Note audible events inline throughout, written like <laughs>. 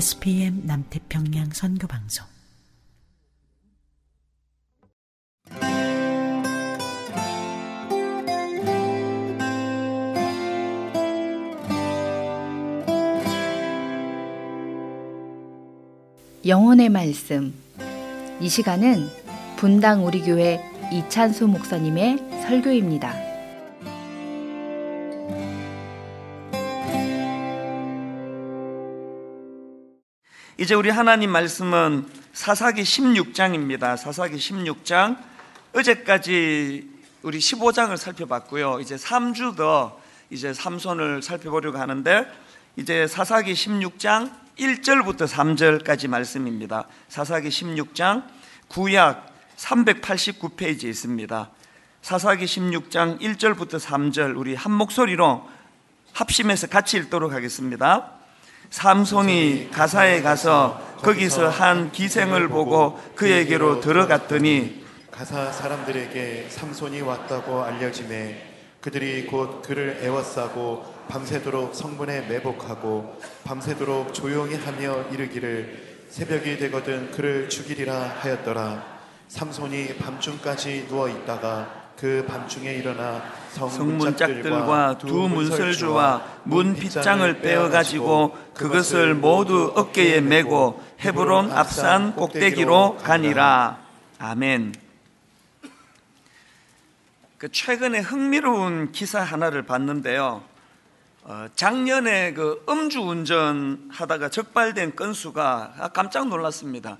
SPM 남태평양 선교방송 영혼의 말씀 이 시간은 분당 우리 교회 이찬수 목사님의 설교입니다. 이제 우리 하나님 말씀은 사사기 16장입니다. 사사기 16장. 어제까지 우리 15장을 살펴봤고요. 이제 3주 더 이제 삼손을 살펴보려고 하는데 이제 사사기 16장 1절부터 3절까지 말씀입니다. 사사기 16장 구약 389페이지에 있습니다. 사사기 16장 1절부터 3절 우리 한 목소리로 합심해서 같이 읽도록 하겠습니다. 삼손이 가사에 가서 거기서 한 기생을 보고 그에게로 들어갔더니 가사 사람들에게 삼손이 왔다고 알려지매 그들이 곧 그를 애워싸고 밤새도록 성문에 매복하고 밤새도록 조용히 하며 이르기를 새벽이 되거든 그를 죽이리라 하였더라. 삼손이 밤중까지 누워 있다가 그 밤중에 일어나 성문짝들과 두 문설주와 문 빗장을 빼어 가지고 그것을 모두 어깨에 메고 헤브론 앞산 꼭대기로 가니라. 아멘. 그 최근에 흥미로운 기사 하나를 봤는데요. 어, 작년에 그 음주 운전 하다가 적발된 건수가 깜짝 놀랐습니다.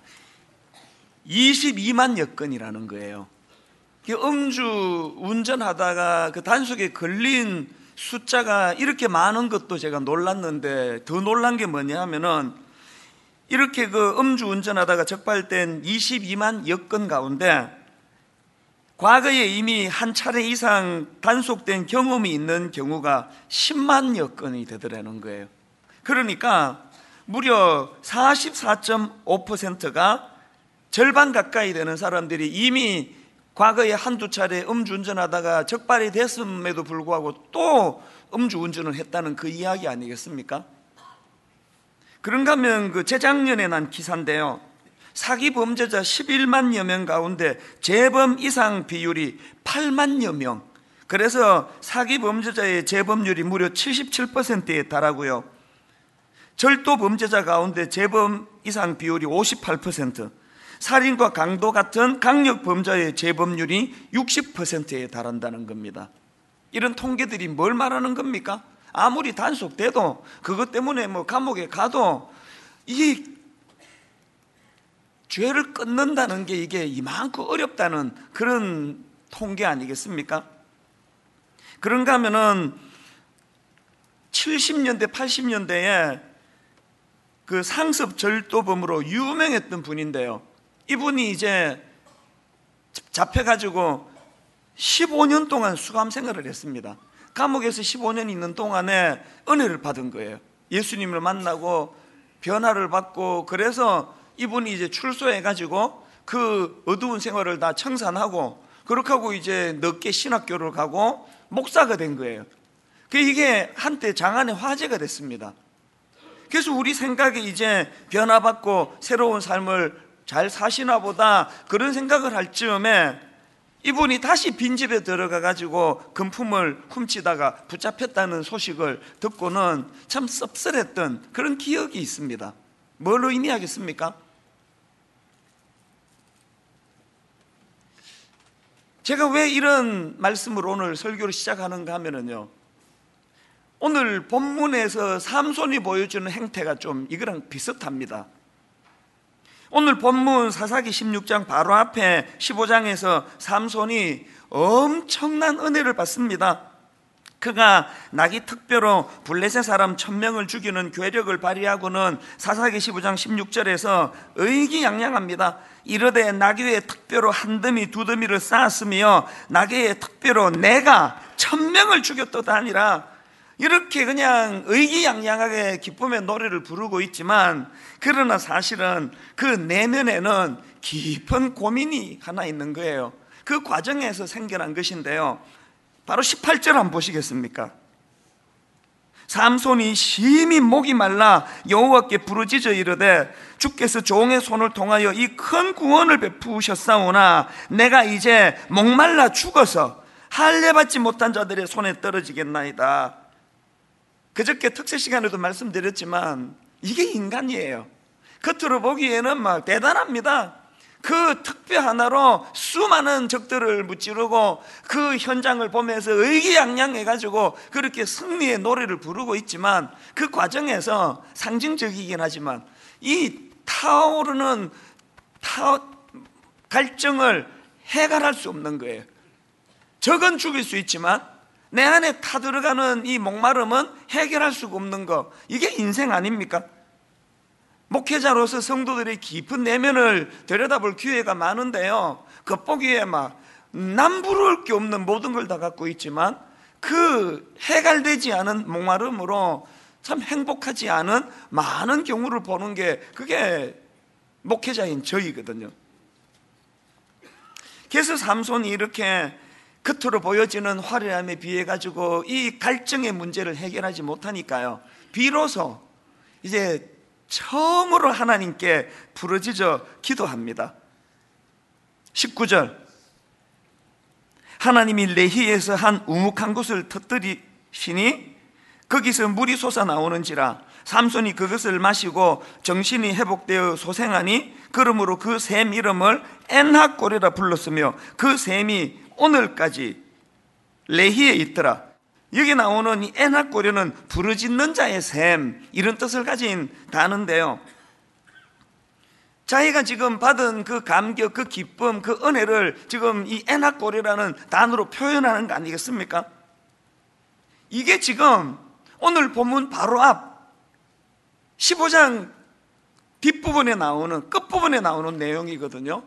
22만여 건이라는 거예요. 음주 운전하다가 그 단속에 걸린 숫자가 이렇게 많은 것도 제가 놀랐는데 더 놀란 게 뭐냐 하면은 이렇게 그 음주 운전하다가 적발된 22만 여건 가운데 과거에 이미 한 차례 이상 단속된 경험이 있는 경우가 10만 여건이 되더라는 거예요. 그러니까 무려 44.5%가 절반 가까이 되는 사람들이 이미 과거에 한두 차례 음주운전하다가 적발이 됐음에도 불구하고 또 음주운전을 했다는 그 이야기 아니겠습니까? 그런가 하면 그 재작년에 난 기사인데요. 사기 범죄자 11만여 명 가운데 재범 이상 비율이 8만여 명. 그래서 사기 범죄자의 재범률이 무려 77%에 달하고요. 절도 범죄자 가운데 재범 이상 비율이 58%. 살인과 강도 같은 강력 범죄의 재범률이 60%에 달한다는 겁니다. 이런 통계들이 뭘 말하는 겁니까? 아무리 단속돼도 그것 때문에 뭐 감옥에 가도 이 죄를 끊는다는 게 이게 이만큼 어렵다는 그런 통계 아니겠습니까? 그런가 하면은 70년대, 80년대에 그 상습 절도범으로 유명했던 분인데요. 이분이 이제 잡혀가지고 15년 동안 수감 생활을 했습니다. 감옥에서 15년 있는 동안에 은혜를 받은 거예요. 예수님을 만나고 변화를 받고 그래서 이분이 이제 출소해가지고 그 어두운 생활을 다 청산하고 그렇게 하고 이제 늦게 신학교를 가고 목사가 된 거예요. 그 이게 한때 장안의 화제가 됐습니다. 그래서 우리 생각에 이제 변화받고 새로운 삶을 잘 사시나 보다 그런 생각을 할 즈음에 이분이 다시 빈집에 들어가 가지고 금품을 훔치다가 붙잡혔다는 소식을 듣고는 참 씁쓸했던 그런 기억이 있습니다. 뭘 의미하겠습니까? 제가 왜 이런 말씀으로 오늘 설교를 시작하는가 하면은요. 오늘 본문에서 삼손이 보여주는 행태가 좀 이거랑 비슷합니다. 오늘 본문 사사기 16장 바로 앞에 15장에서 삼손이 엄청난 은혜를 받습니다. 그가 나기 특별로 블레셋 사람 천명을 죽이는 괴력을 발휘하고는 사사기 15장 16절에서 의기양양합니다. 이르되 나귀의 특별로 한 더미 두 더미를 쌓았으며 나귀의 특별로 내가 천명을 죽였도다 아니라 이렇게 그냥 의기양양하게 기쁨의 노래를 부르고 있지만 그러나 사실은 그 내면에는 깊은 고민이 하나 있는 거예요. 그 과정에서 생겨난 것인데요. 바로 18절 한번 보시겠습니까? 삼손이 심히 목이 말라 여호와께 부르짖어 이르되 주께서 종의 손을 통하여 이 큰 구원을 베푸셨사오나 내가 이제 목말라 죽어서 할례 받지 못한 자들의 손에 떨어지겠나이다. 그저께 특세 시간에도 말씀드렸지만 이게 인간이에요. 겉으로 보기에는 막 대단합니다. 그 특배 하나로 수많은 적들을 무찌르고 그 현장을 보면서 의기양양해가지고 그렇게 승리의 노래를 부르고 있지만 그 과정에서 상징적이긴 하지만 이 타오르는 타 갈증을 해결할 수 없는 거예요. 적은 죽일 수 있지만 내 안에 타들어가는 이 목마름은 해결할 수가 없는 거. 이게 인생 아닙니까? 목회자로서 성도들의 깊은 내면을 들여다볼 기회가 많은데요. 겉보기에 막 남부러울 게 없는 모든 걸 다 갖고 있지만 그 해갈되지 않은 목마름으로 참 행복하지 않은 많은 경우를 보는 게 그게 목회자인 저희거든요. 그래서 삼손이 이렇게 겉으로 보여지는 화려함에 비해 가지고 이 갈증의 문제를 해결하지 못하니까요. 비로소 이제 처음으로 하나님께 부르짖어 기도합니다. 19절 하나님이 레히에서 한 우묵한 곳을 터뜨리시니 거기서 물이 솟아 나오는지라 삼손이 그것을 마시고 정신이 회복되어 소생하니 그러므로 그 샘 이름을 엔하골이라 불렀으며 그 샘이 오늘까지 레히에 있더라 여기 나오는 이 에나꼬리는 부르짖는 자의 샘 이런 뜻을 가진 단어인데요. 자기가 지금 받은 그 감격, 그 기쁨, 그 은혜를 지금 이 에나꼬리라는 단어로 표현하는 거 아니겠습니까? 이게 지금 오늘 본문 바로 앞 15장 뒷부분에 나오는 끝부분에 나오는 내용이거든요.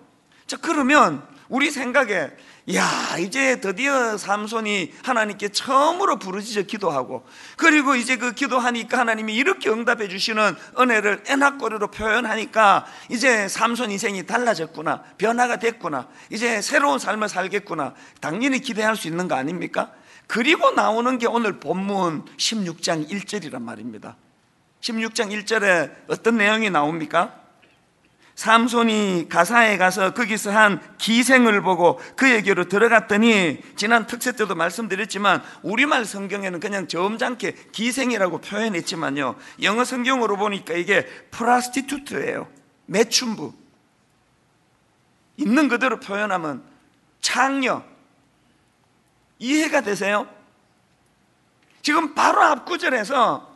자, 그러면 우리 생각에 야 이제 드디어 삼손이 하나님께 처음으로 부르짖어 기도하고 그리고 이제 그 기도하니까 하나님이 이렇게 응답해 주시는 은혜를 애낙거리로 표현하니까 이제 삼손 인생이 달라졌구나 변화가 됐구나 이제 새로운 삶을 살겠구나 당연히 기대할 수 있는 거 아닙니까? 그리고 나오는 게 오늘 본문 16장 1절이란 말입니다 16장 1절에 어떤 내용이 나옵니까? 삼손이 가사에 가서 거기서 한 기생을 보고 그에게로 들어갔더니 지난 특세 때도 말씀드렸지만 우리말 성경에는 그냥 점잖게 기생이라고 표현했지만요. 영어 성경으로 보니까 이게 프라스티투트예요. 매춘부. 있는 그대로 표현하면 창녀. 이해가 되세요? 지금 바로 앞 구절에서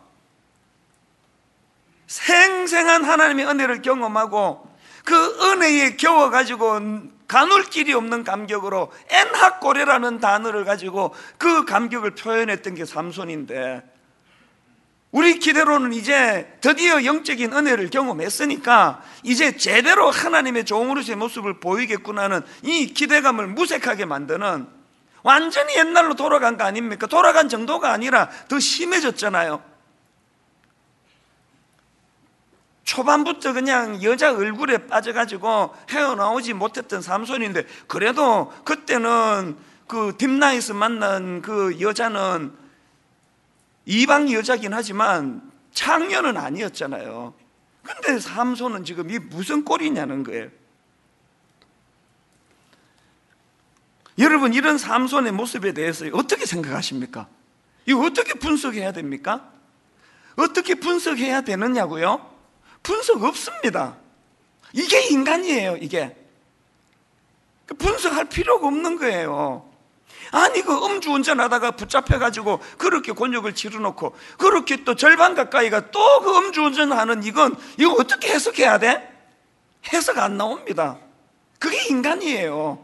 생생한 하나님의 은혜를 경험하고 그 은혜에 겨워 가지고 가눌 길이 없는 감격으로 엔하꼬레라는 단어를 가지고 그 감격을 표현했던 게 삼손인데 우리 기대로는 이제 드디어 영적인 은혜를 경험했으니까 이제 제대로 하나님의 종으로서의 모습을 보이겠구나는 이 기대감을 무색하게 만드는 완전히 옛날로 돌아간 거 아닙니까? 돌아간 정도가 아니라 더 심해졌잖아요. 초반부터 그냥 여자 얼굴에 빠져가지고 헤어나오지 못했던 삼손인데 그래도 그때는 그 딤나에서 만난 그 여자는 이방 여자긴 하지만 창녀는 아니었잖아요. 근데 삼손은 지금 이 무슨 꼴이냐는 거예요. 여러분 이런 삼손의 모습에 대해서 어떻게 생각하십니까? 이거 어떻게 분석해야 됩니까? 어떻게 분석해야 되느냐고요? 분석 없습니다. 이게 인간이에요, 이게. 그 분석할 필요가 없는 거예요. 아니, 그 음주운전 하다가 붙잡혀가지고 그렇게 곤욕을 치러놓고 그렇게 또 절반 가까이가 또 그 음주운전 하는 이건 이거 어떻게 해석해야 돼? 해석 안 나옵니다. 그게 인간이에요.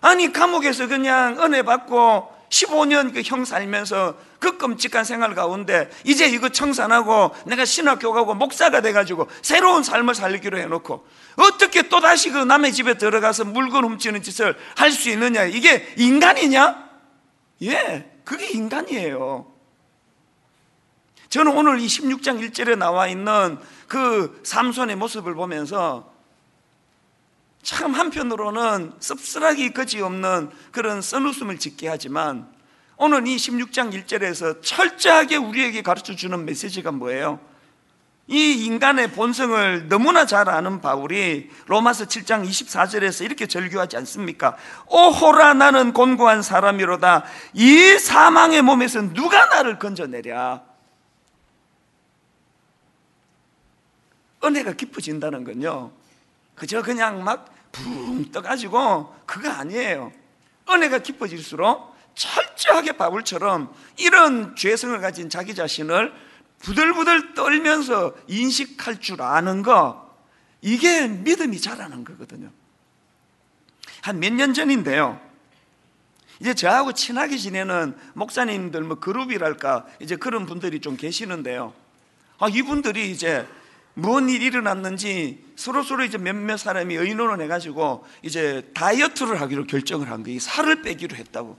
아니, 감옥에서 그냥 은혜 받고 15년 그 형 살면서 그 끔찍한 생활 가운데 이제 이거 청산하고 내가 신학교 가고 목사가 돼가지고 새로운 삶을 살기로 해놓고 어떻게 또다시 그 남의 집에 들어가서 물건 훔치는 짓을 할 수 있느냐 이게 인간이냐? 예, 그게 인간이에요 저는 오늘 이 16장 1절에 나와 있는 그 삼손의 모습을 보면서 참 한편으로는 씁쓸하기 거지없는 그런 써웃음을 짓게 하지만 오늘 이 16장 1절에서 철저하게 우리에게 가르쳐 주는 메시지가 뭐예요? 이 인간의 본성을 너무나 잘 아는 바울이 로마서 7장 24절에서 이렇게 절규하지 않습니까? 오호라 나는 곤고한 사람이로다 이 사망의 몸에서 누가 나를 건져내랴 은혜가 깊어진다는 건요 그저 그냥 막 붕 떠가지고 그거 아니에요. 은혜가 깊어질수록 철저하게 바울처럼 이런 죄성을 가진 자기 자신을 부들부들 떨면서 인식할 줄 아는 거 이게 믿음이 자라는 거거든요. 한 몇 년 전인데요. 이제 저하고 친하게 지내는 목사님들 뭐 그룹이랄까 이제 그런 분들이 좀 계시는데요. 아, 이분들이 이제 뭔 일이 일어났는지 서로 서로 이제 몇몇 사람이 의논을 해가지고 이제 다이어트를 하기로 결정을 한 거예요. 살을 빼기로 했다고.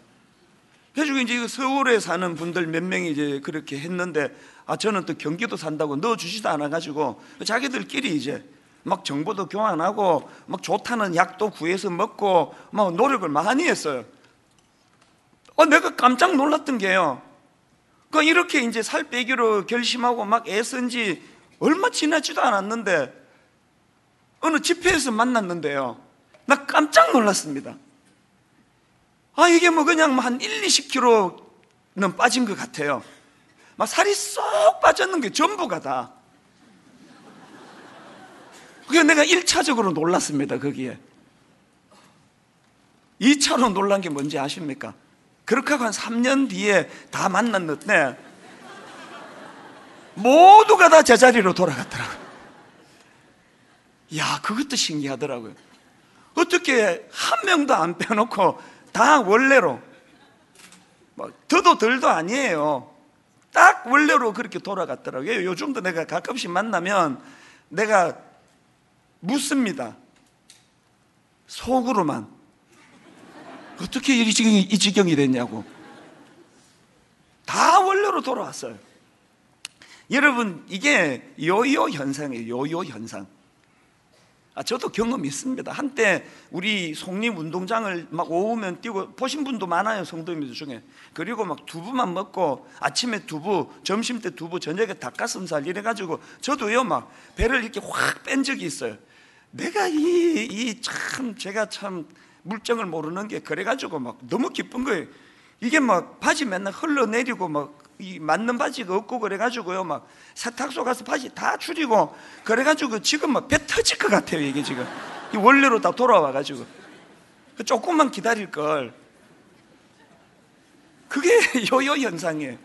그래가지고 이제 서울에 사는 분들 몇 명이 이제 그렇게 했는데 아 저는 또 경기도 산다고 넣어주지도 않아가지고 자기들끼리 이제 막 정보도 교환하고 막 좋다는 약도 구해서 먹고 막 노력을 많이 했어요. 어 내가 깜짝 놀랐던 게요. 그 이렇게 이제 살 빼기로 결심하고 막 애쓴 지 얼마 지나지도 않았는데 어느 집회에서 만났는데요. 나 깜짝 놀랐습니다. 아, 이게 뭐 그냥 한 1, 20kg는 빠진 것 같아요. 막 살이 쏙 빠졌는 게 전부가 다. 그게 내가 1차적으로 놀랐습니다, 거기에. 2차로 놀란 게 뭔지 아십니까? 그렇게 한 3년 뒤에 다 만났는데 모두가 다 제자리로 돌아갔더라고요. 야, 그것도 신기하더라고요. 어떻게 한 명도 안 빼놓고 다 원래로, 뭐, 더도 덜도 아니에요. 딱 원래로 그렇게 돌아갔더라고요. 요즘도 내가 가끔씩 만나면 내가 묻습니다. 속으로만. 어떻게 이 지경이, 이 지경이 됐냐고. 다 원래로 돌아왔어요. 여러분 이게 요요 현상이에요. 요요 현상. 아, 저도 경험이 있습니다. 한때 우리 송림 운동장을 막 오후면 뛰고 보신 분도 많아요. 성도님들 중에. 그리고 막 두부만 먹고 아침에 두부, 점심 때 두부, 저녁에 닭가슴살 이래 가지고 저도요 막 배를 이렇게 확 뺀 적이 있어요. 내가 이, 이 참, 제가 참 물정을 모르는 게 그래 가지고 막 너무 기쁜 거예요. 이게 막 바지 맨날 흘러내리고 막 이 맞는 바지가 없고 그래가지고요 막 세탁소 가서 바지 다 줄이고 그래가지고 지금 막 배 터질 것 같아요 이게 지금. 이 원래로 다 돌아와가지고. 조금만 기다릴 걸. 그게 <laughs> 요요 현상이에요.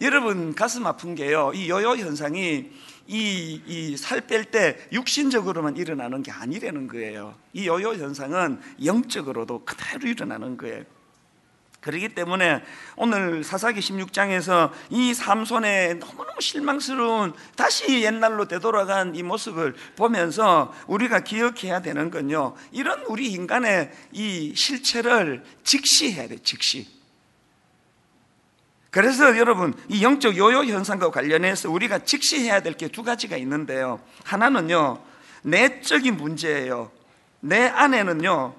여러분 가슴 아픈 게요. 이 요요 현상이 이 이 살 뺄 때 육신적으로만 일어나는 게 아니라는 거예요. 이 요요 현상은 영적으로도 그대로 일어나는 거예요 그렇기 때문에 오늘 사사기 16장에서 이 삼손의 너무너무 실망스러운 다시 옛날로 되돌아간 이 모습을 보면서 우리가 기억해야 되는 건요. 이런 우리 인간의 이 실체를 직시해야 돼, 직시. 그래서 여러분, 이 영적 요요 현상과 관련해서 우리가 직시해야 될 게 두 가지가 있는데요. 하나는요, 내적인 문제예요. 내 안에는요,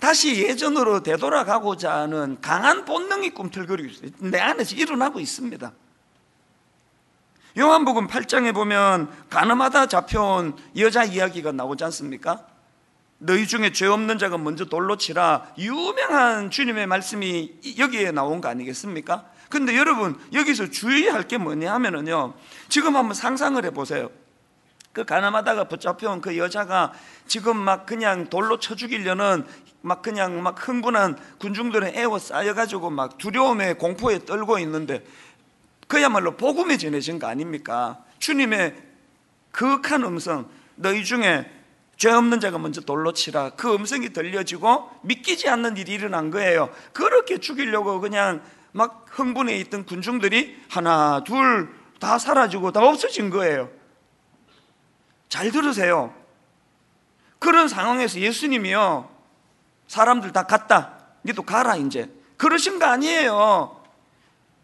다시 예전으로 되돌아가고자 하는 강한 본능이 꿈틀거리고 있어요. 내 안에서 일어나고 있습니다. 요한복음 8장에 보면 가늠하다 잡혀온 여자 이야기가 나오지 않습니까? 너희 중에 죄 없는 자가 먼저 돌로 치라 유명한 주님의 말씀이 여기에 나온 거 아니겠습니까? 근데 여러분 여기서 주의할 게 뭐냐 하면은요. 지금 한번 상상을 해 보세요. 그 가늠하다가 붙잡혀온 그 여자가 지금 막 그냥 돌로 쳐 죽이려는 막 그냥 막 흥분한 군중들의 애워 쌓여가지고 막 두려움에 공포에 떨고 있는데 그야말로 복음이 전해진 거 아닙니까? 주님의 그윽한 음성, 너희 중에 죄 없는 자가 먼저 돌로 치라. 그 음성이 들려지고 믿기지 않는 일이 일어난 거예요. 그렇게 죽이려고 그냥 막 흥분해 있던 군중들이 하나, 둘 다 사라지고 다 없어진 거예요. 잘 들으세요. 그런 상황에서 예수님이요. 사람들 다 갔다. 니도 가라, 이제. 그러신 거 아니에요.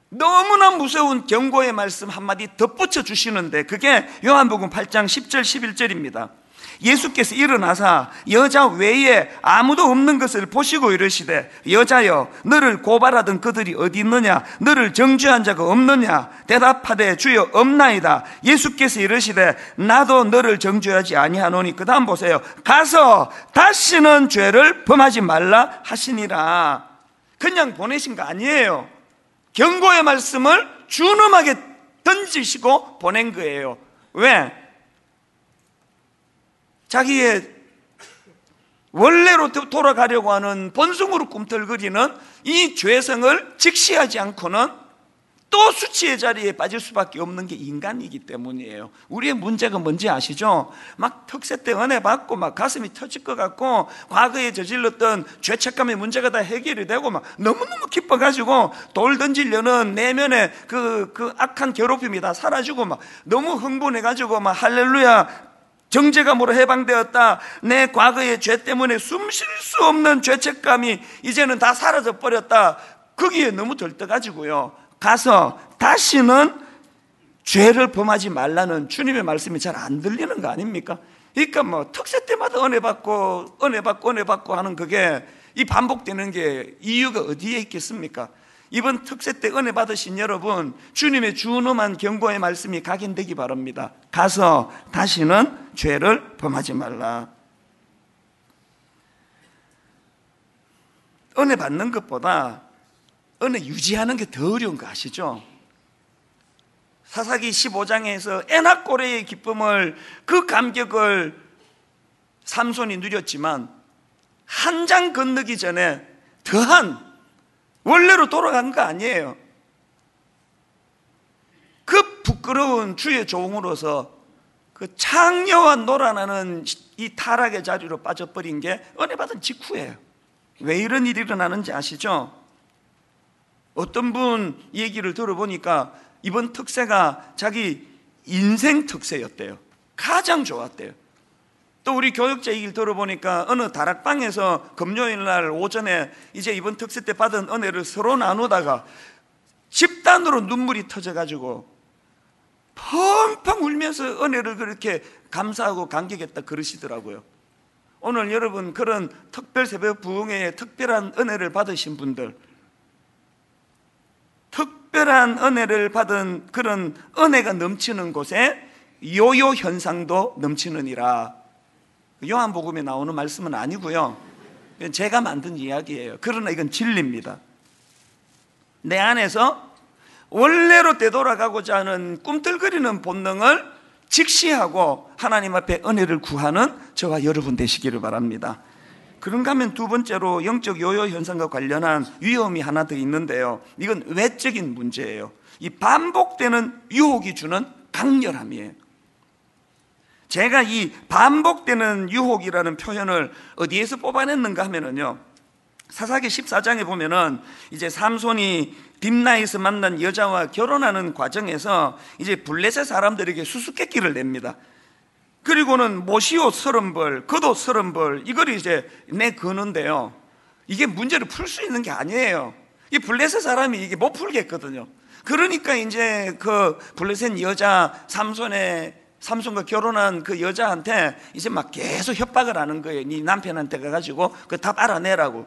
너무나 무서운 경고의 말씀 한마디 덧붙여 주시는데 그게 요한복음 8장 10절 11절입니다. 예수께서 일어나사 여자 외에 아무도 없는 것을 보시고 이르시되 여자여 너를 고발하던 그들이 어디 있느냐? 너를 정죄한 자가 없느냐? 대답하되 주여 없나이다. 예수께서 이르시되 나도 너를 정죄하지 아니하노니 그 다음 보세요. 가서 다시는 죄를 범하지 말라 하시니라. 그냥 보내신 거 아니에요. 경고의 말씀을 준엄하게 던지시고 보낸 거예요. 왜? 자기의 원래로 돌아가려고 하는 본성으로 꿈틀거리는 이 죄성을 직시하지 않고는 또 수치의 자리에 빠질 수밖에 없는 게 인간이기 때문이에요. 우리의 문제가 뭔지 아시죠? 막 특세 때 은혜 받고 막 가슴이 터질 것 같고 과거에 저질렀던 죄책감의 문제가 다 해결이 되고 막 너무너무 기뻐가지고 돌 던지려는 내면의 그, 그 악한 괴롭힘이 다 사라지고 막 너무 흥분해가지고 막 할렐루야 정죄감으로 해방되었다. 내 과거의 죄 때문에 숨 쉴 수 없는 죄책감이 이제는 다 사라져 버렸다. 거기에 너무 들떠가지고요. 가서 다시는 죄를 범하지 말라는 주님의 말씀이 잘 안 들리는 거 아닙니까? 그러니까 뭐 특세 때마다 은혜 받고 은혜 받고 은혜 받고 하는 그게 이 반복되는 게 이유가 어디에 있겠습니까? 이번 특세 때 은혜 받으신 여러분 주님의 준엄한 경고의 말씀이 각인되기 바랍니다. 가서 다시는 죄를 범하지 말라. 은혜 받는 것보다 은혜 유지하는 게 더 어려운 거 아시죠? 사사기 15장에서 에나꼬레의 기쁨을 그 감격을 삼손이 누렸지만 한 장 건너기 전에 더한 원래로 돌아간 거 아니에요. 그 부끄러운 주의 종으로서 그 창녀와 놀아나는 이 타락의 자리로 빠져버린 게 은혜 받은 직후예요. 왜 이런 일이 일어나는지 아시죠? 어떤 분 얘기를 들어보니까 이번 특세가 자기 인생 특세였대요. 가장 좋았대요. 또 우리 교육자 얘기를 들어보니까 어느 다락방에서 금요일 날 오전에 이제 이번 특세 때 받은 은혜를 서로 나누다가 집단으로 눈물이 터져가지고 펑펑 울면서 은혜를 그렇게 감사하고 감격했다 그러시더라고요. 오늘 여러분 그런 특별 새벽 부흥회에 특별한 은혜를 받으신 분들 특별한 은혜를 받은 그런 은혜가 넘치는 곳에 요요 현상도 넘치느니라 요한복음에 나오는 말씀은 아니고요. 제가 만든 이야기예요. 그러나 이건 진리입니다. 내 안에서 원래로 되돌아가고자 하는 꿈틀거리는 본능을 직시하고 하나님 앞에 은혜를 구하는 저와 여러분 되시기를 바랍니다. 그런가 하면 두 번째로 영적 요요 현상과 관련한 위험이 하나 더 있는데요. 이건 외적인 문제예요. 이 반복되는 유혹이 주는 강렬함이에요. 제가 이 반복되는 유혹이라는 표현을 어디에서 뽑아냈는가 하면은요. 사사기 14장에 보면은 이제 삼손이 딥나에서 만난 여자와 결혼하는 과정에서 이제 블레셋 사람들에게 수수께끼를 냅니다. 그리고는 모시옷 서른 벌, 겉옷 서른 벌 이걸 이제 내거는데요. 이게 문제를 풀 수 있는 게 아니에요. 이 블레셋 사람이 이게 못 풀겠거든요. 그러니까 이제 그 블레셋 여자 삼손의 삼손과 결혼한 그 여자한테 이제 막 계속 협박을 하는 거예요. 네 남편한테 가가지고 그 답 알아내라고.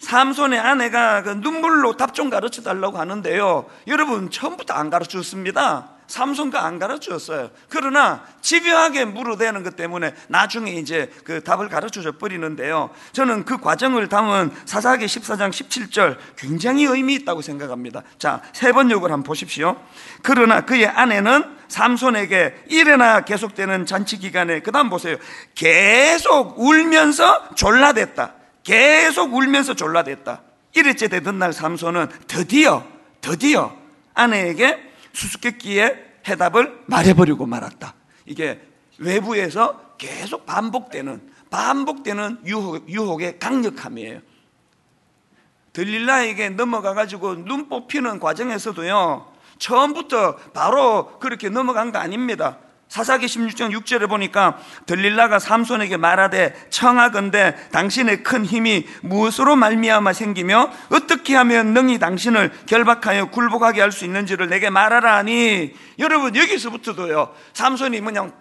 삼손의 아내가 그 눈물로 답 좀 가르쳐 달라고 하는데요. 여러분 처음부터 안 가르쳐 줬습니다. 삼손과 안 가르쳤어요. 그러나 집요하게 물어대는 것 때문에 나중에 이제 그 답을 가르쳐 버리는데요. 저는 그 과정을 담은 사사기 14장 17절 굉장히 의미 있다고 생각합니다. 자, 세 번 욕을 한번 보십시오. 그러나 그의 아내는 삼손에게 일해나 계속되는 잔치 기간에 그다음 보세요. 계속 울면서 졸라댔다. 계속 울면서 졸라댔다. 이랬째 되던 날 삼손은 드디어 드디어 아내에게 수수께끼의 해답을 말해버리고 말았다. 이게 외부에서 계속 반복되는 반복되는 유혹, 유혹의 강력함이에요. 들릴라에게 넘어가 가지고 눈 뽑히는 과정에서도요, 처음부터 바로 그렇게 넘어간 거 아닙니다. 사사기 16장 6절에 보니까 들릴라가 삼손에게 말하되 청하건대 당신의 큰 힘이 무엇으로 말미암아 생기며 어떻게 하면 능히 당신을 결박하여 굴복하게 할 수 있는지를 내게 말하라 하니? 여러분 여기서부터도요 삼손이 그냥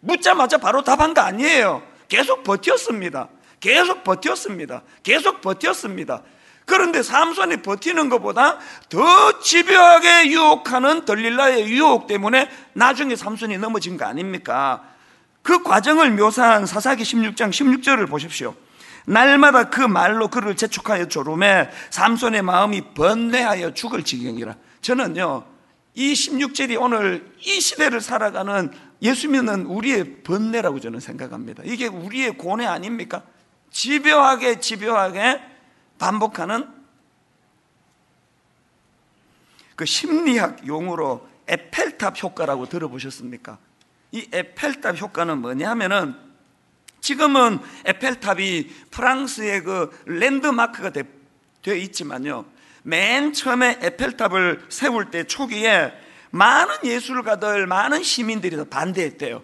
묻자마자 바로 답한 거 아니에요. 계속 버텼습니다. 계속 버텼습니다. 계속 버텼습니다 그런데 삼손이 버티는 것보다 더 집요하게 유혹하는 들릴라의 유혹 때문에 나중에 삼손이 넘어진 거 아닙니까? 그 과정을 묘사한 사사기 16장 16절을 보십시오. 날마다 그 말로 그를 재촉하여 조rum에 삼손의 마음이 번뇌하여 죽을 지경이라. 저는요, 이 16절이 오늘 이 시대를 살아가는 예수 믿는 우리의 번뇌라고 저는 생각합니다. 이게 우리의 고뇌 아닙니까? 집요하게 집요하게 반복하는 그 심리학 용어로 에펠탑 효과라고 들어보셨습니까? 이 에펠탑 효과는 뭐냐 하면은 지금은 에펠탑이 프랑스의 그 랜드마크가 되, 되어 있지만요. 맨 처음에 에펠탑을 세울 때 초기에 많은 예술가들, 많은 시민들이 다 반대했대요.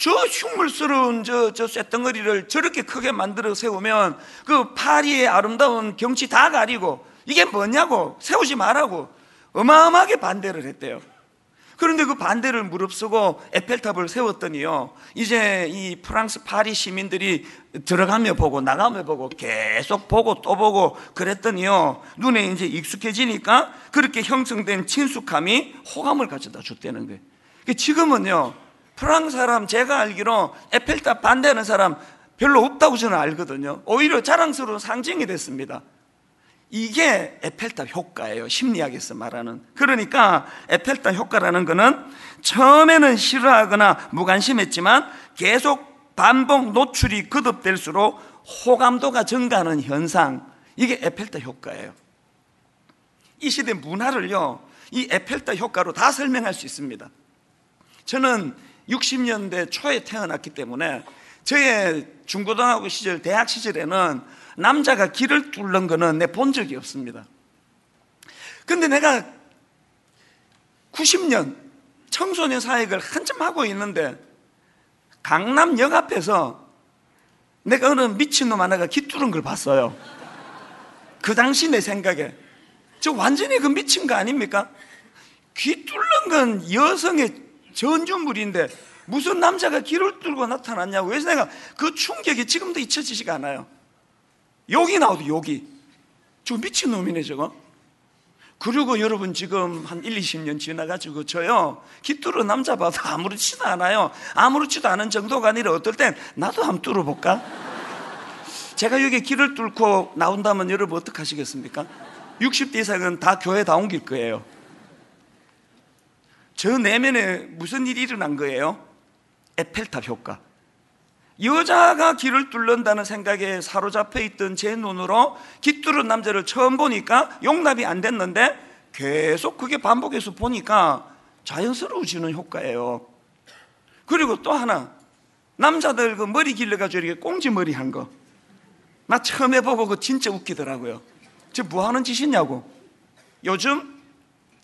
저 흉물스러운 저, 저 쇳덩어리를 저렇게 크게 만들어 세우면 그 파리의 아름다운 경치 다 가리고 이게 뭐냐고 세우지 말라고 어마어마하게 반대를 했대요. 그런데 그 반대를 무릅쓰고 에펠탑을 세웠더니요. 이제 이 프랑스 파리 시민들이 들어가며 보고 나가며 보고 계속 보고 또 보고 그랬더니요. 눈에 이제 익숙해지니까 그렇게 형성된 친숙함이 호감을 가져다 줬다는 거예요. 지금은요. 프랑스 사람 제가 알기로 에펠탑 반대하는 사람 별로 없다고 저는 알거든요. 오히려 자랑스러운 상징이 됐습니다. 이게 에펠탑 효과예요. 심리학에서 말하는. 그러니까 에펠탑 효과라는 것은 처음에는 싫어하거나 무관심했지만 계속 반복 노출이 거듭될수록 호감도가 증가하는 현상. 이게 에펠탑 효과예요. 이 시대 문화를요, 이 에펠탑 효과로 다 설명할 수 있습니다. 저는 60년대 초에 태어났기 때문에 저의 중고등학교 시절, 대학 시절에는 남자가 길을 뚫는 거는 내 본 적이 없습니다. 근데 내가 90년 청소년 사역을 한참 하고 있는데 강남역 앞에서 내가 어느 미친놈 하나가 기 뚫은 걸 봤어요. 그 당시 내 생각에. 저 완전히 그 미친 거 아닙니까? 귀 뚫는 건 여성의 전주물인데 무슨 남자가 길을 뚫고 나타났냐고. 그래서 내가 그 충격이 지금도 잊혀지지가 않아요. 욕이 나오도 욕이. 저 미친놈이네 저거. 그리고 여러분 지금 한 1, 20년 지나가지고 저요 깃뚫어 남자 봐도 아무렇지도 않아요 아무렇지도 않은 정도가 아니라 어떨 땐 나도 한번 뚫어볼까? 제가 여기 길을 뚫고 나온다면 여러분 어떡하시겠습니까? 60대 이상은 다 교회 다 옮길 거예요 저 내면에 무슨 일이 일어난 거예요? 에펠탑 효과 여자가 길을 뚫는다는 생각에 사로잡혀 있던 제 눈으로 기 뚫은 남자를 처음 보니까 용납이 안 됐는데 계속 그게 반복해서 보니까 자연스러워지는 효과예요. 그리고 또 하나 남자들 그 머리 길러가지고 이렇게 꽁지 머리 한 거. 나 처음 해보고 그 진짜 웃기더라고요. 저 뭐 하는 짓이냐고. 요즘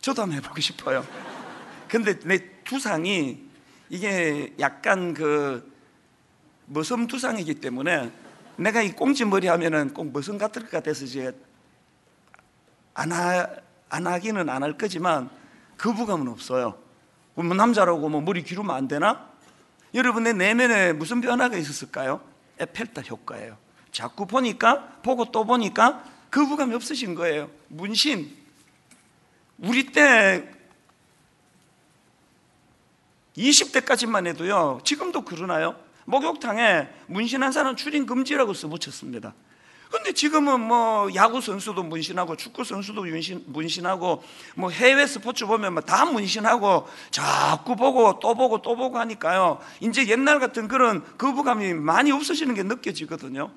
저도 한번 해보고 싶어요. 근데 내 두상이 이게 약간 그 머슴 두상이기 때문에 내가 이 꽁지머리 하면은 꼭 머슴 같을 것 같아서 이제 안, 하, 안 하기는 안 할 거지만 거부감은 없어요. 뭐 남자라고 뭐 머리 기르면 안 되나? 여러분의 내면에 무슨 변화가 있었을까요? 에펠탑 효과예요. 자꾸 보니까 보고 또 보니까 거부감이 없으신 거예요. 문신. 우리 때 20대까지만 해도요. 지금도 그러나요? 목욕탕에 문신한 사람 출입 금지라고 써붙였습니다. 근데 지금은 뭐 야구 선수도 문신하고 축구 선수도 문신, 문신하고 뭐 해외 스포츠 보면 뭐다 문신하고 자꾸 보고 또 보고 또 보고 하니까요. 이제 옛날 같은 그런 거부감이 많이 없어지는 게 느껴지거든요.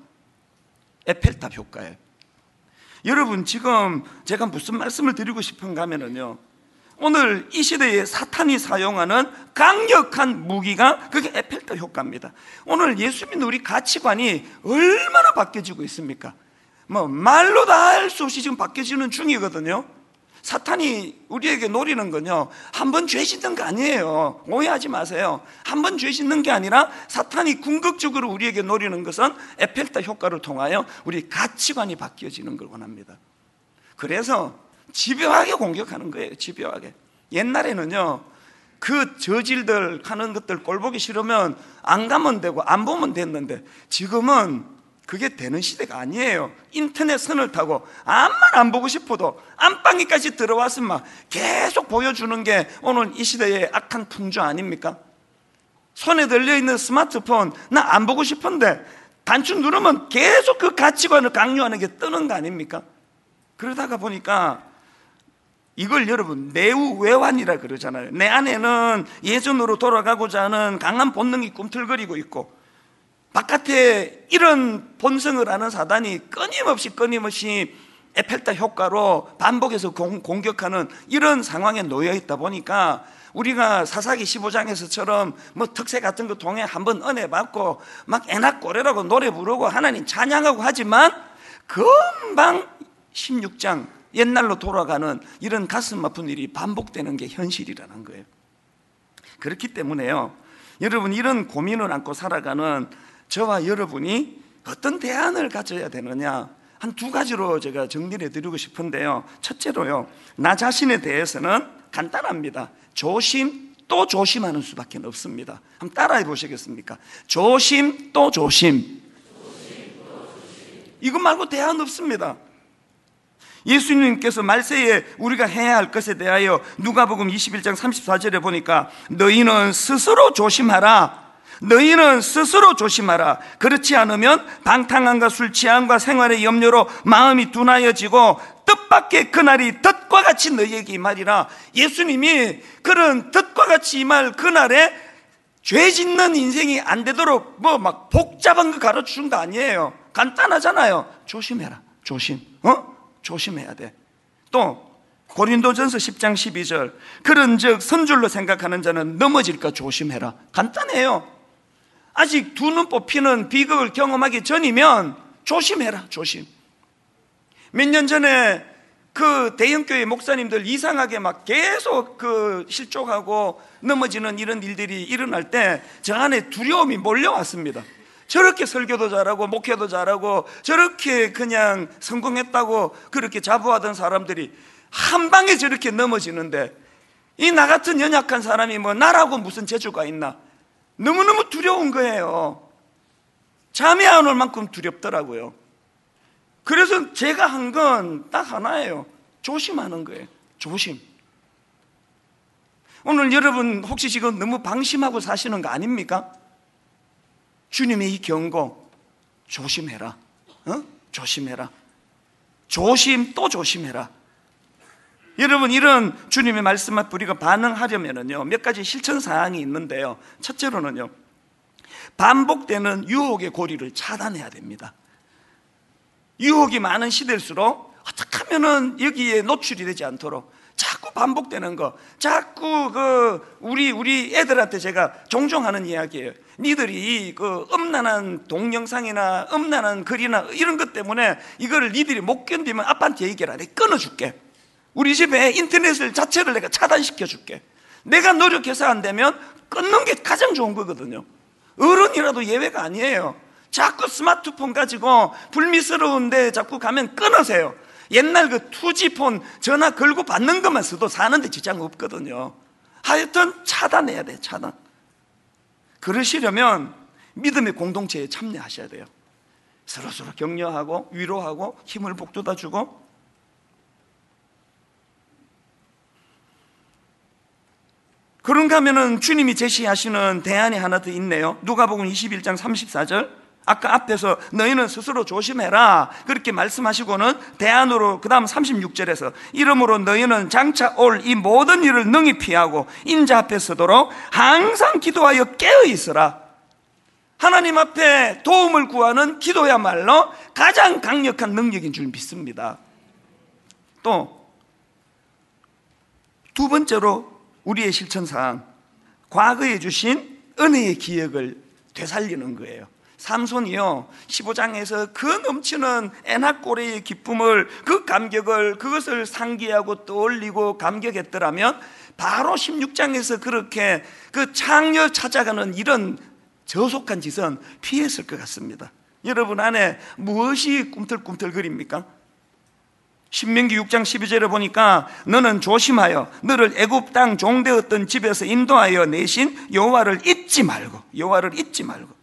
에펠탑 효과예요. 여러분 지금 제가 무슨 말씀을 드리고 싶은가 하면은요. 오늘 이 시대에 사탄이 사용하는 강력한 무기가 그게 에펠탑 효과입니다. 오늘 예수 믿는 우리 가치관이 얼마나 바뀌어지고 있습니까? 뭐 말로 다 할 수 없이 지금 바뀌어지는 중이거든요. 사탄이 우리에게 노리는 건요. 한 번 죄 짓는 거 아니에요. 오해하지 마세요. 한 번 죄 짓는 게 아니라 사탄이 궁극적으로 우리에게 노리는 것은 에펠탑 효과를 통하여 우리 가치관이 바뀌어지는 걸 원합니다. 그래서 집요하게 공격하는 거예요. 집요하게. 옛날에는요. 그 저질들 하는 것들 꼴 보기 싫으면 안 가면 되고 안 보면 됐는데 지금은 그게 되는 시대가 아니에요. 인터넷 선을 타고 암만 안 보고 싶어도 안방에까지 들어왔으면 막 계속 보여주는 게 오늘 이 시대의 악한 풍조 아닙니까? 손에 들려있는 스마트폰 나 안 보고 싶은데 단추 누르면 계속 그 가치관을 강요하는 게 뜨는 거 아닙니까? 그러다가 보니까 이걸 여러분 내우 외환이라 그러잖아요. 내 안에는 예전으로 돌아가고자 하는 강한 본능이 꿈틀거리고 있고 바깥에 이런 본성을 아는 사단이 끊임없이 끊임없이 에펠타 효과로 반복해서 공, 공격하는 이런 상황에 놓여 있다 보니까 우리가 사사기 15장에서처럼 뭐 특세 같은 거 통해 한번 은혜 받고 막 애낙고래라고 노래 부르고 하나님 찬양하고 하지만 금방 16장 옛날로 돌아가는 이런 가슴 아픈 일이 반복되는 게 현실이라는 거예요. 그렇기 때문에요. 여러분 이런 고민을 안고 살아가는 저와 여러분이 어떤 대안을 가져야 되느냐 한 두 가지로 제가 정리를 해드리고 싶은데요. 첫째로요, 나 자신에 대해서는 간단합니다. 조심 또 조심하는 수밖에 없습니다. 한번 따라해 보시겠습니까? 조심 또 조심. 이것 말고 대안 없습니다. 예수님께서 말세에 우리가 해야 할 것에 대하여 누가복음 21장 34절에 보니까 너희는 스스로 조심하라. 너희는 스스로 조심하라. 그렇지 않으면 방탕함과 술 취함과 생활의 염려로 마음이 둔하여지고 뜻밖의 그날이 뜻과 같이 너희에게 임하리라. 예수님이 그런 뜻과 같이 임할 그날에 죄 짓는 인생이 안 되도록 뭐 막 복잡한 거 가르쳐 준거 아니에요. 간단하잖아요. 조심해라. 조심. 어? 조심해야 돼. 또 고린도전서 10장 12절 그런즉 선줄로 생각하는 자는 넘어질까 조심해라. 간단해요. 아직 두 눈 뽑히는 비극을 경험하기 전이면 조심해라. 조심. 몇 년 전에 그 대형교회 목사님들 이상하게 막 계속 그 실족하고 넘어지는 이런 일들이 일어날 때 저 안에 두려움이 몰려왔습니다. 저렇게 설교도 잘하고 목회도 잘하고 저렇게 그냥 성공했다고 그렇게 자부하던 사람들이 한 방에 저렇게 넘어지는데 이 나 같은 연약한 사람이 뭐 나라고 무슨 재주가 있나 너무너무 두려운 거예요. 잠이 안 올 만큼 두렵더라고요. 그래서 제가 한 건 딱 하나예요. 조심하는 거예요. 조심. 오늘 여러분 혹시 지금 너무 방심하고 사시는 거 아닙니까? 주님의 이 경고 조심해라. 어? 조심해라. 조심 또 조심해라. 여러분 이런 주님의 말씀 앞 우리가 반응하려면요 몇 가지 실천 사항이 있는데요. 첫째로는요 반복되는 유혹의 고리를 차단해야 됩니다. 유혹이 많은 시대일수록 어떻게 하면은 여기에 노출이 되지 않도록 자꾸 반복되는 거, 자꾸 그 우리 우리 애들한테 제가 종종 하는 이야기예요. 니들이 그 음란한 동영상이나 음란한 글이나 이런 것 때문에 이거를 니들이 못 견디면 아빠한테 얘기해라. 내가 끊어줄게. 우리 집에 인터넷을 자체를 내가 차단시켜 줄게. 내가 노력해서 안 되면 끊는 게 가장 좋은 거거든요. 어른이라도 예외가 아니에요. 자꾸 스마트폰 가지고 불미스러운데 자꾸 가면 끊으세요. 옛날 그 투지폰 전화 걸고 받는 것만 써도 사는데 지장 없거든요. 하여튼 차단해야 돼, 차단. 그러시려면 믿음의 공동체에 참여하셔야 돼요. 서로서로 격려하고 위로하고 힘을 북돋아 주고 그런가 하면은 주님이 제시하시는 대안이 하나 더 있네요. 누가복음 21장 34절. 아까 앞에서 너희는 스스로 조심해라. 그렇게 말씀하시고는 대안으로 그 다음 36절에서 이러므로 너희는 장차 올 이 모든 일을 능히 피하고 인자 앞에 서도록 항상 기도하여 깨어 있으라. 하나님 앞에 도움을 구하는 기도야말로 가장 강력한 능력인 줄 믿습니다. 또 두 번째로 우리의 실천사항 과거에 주신 은혜의 기억을 되살리는 거예요 삼손이요. 15장에서 그 넘치는 에나꼬레의 기쁨을 그 감격을 그것을 상기하고 떠올리고 감격했더라면 바로 16장에서 그렇게 그 창녀 찾아가는 이런 저속한 짓은 피했을 것 같습니다. 여러분 안에 무엇이 꿈틀꿈틀거립니까? 신명기 6장 12절에 보니까 너는 조심하여 너를 애굽 땅 종되었던 집에서 인도하여 내신 여호와를 잊지 말고 여호와를 잊지 말고